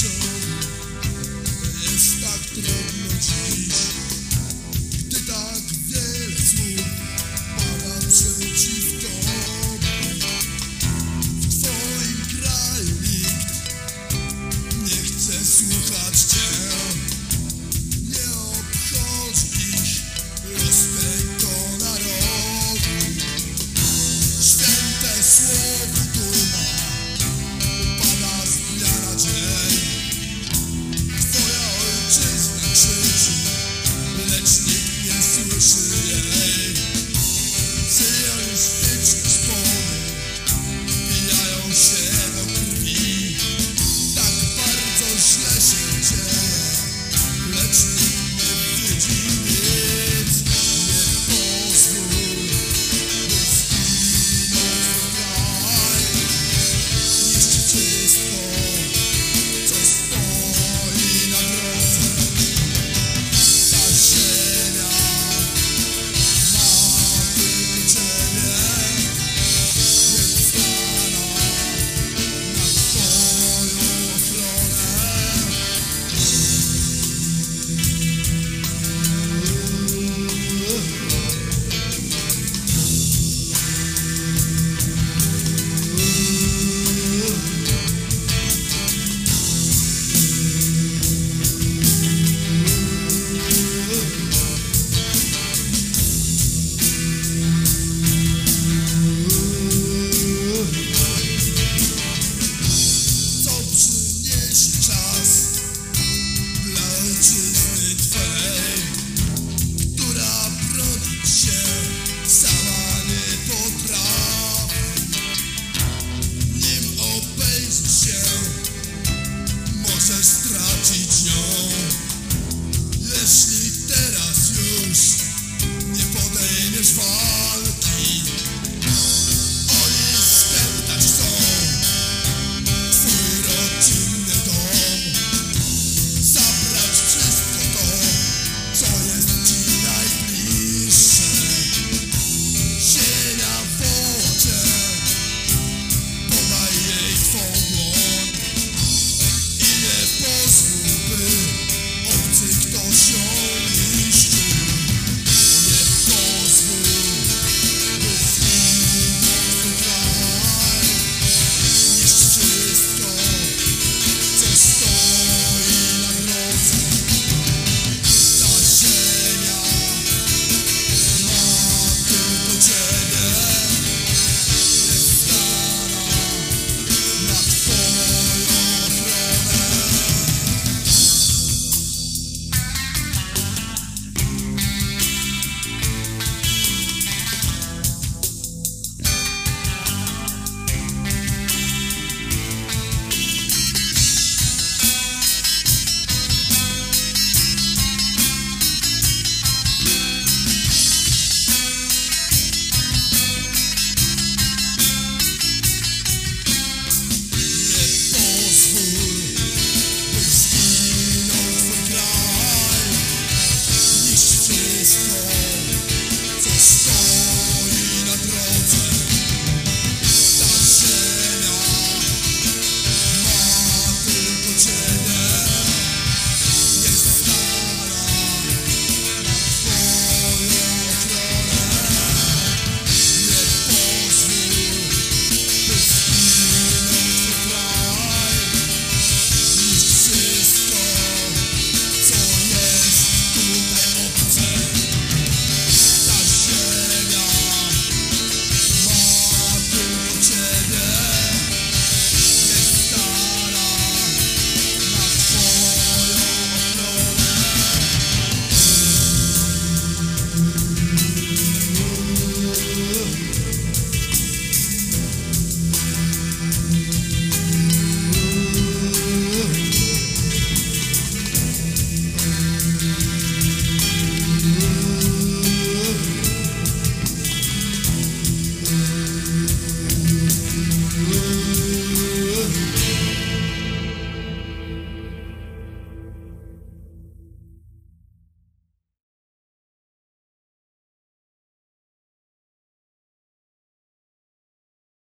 co jest tak trudno dziś.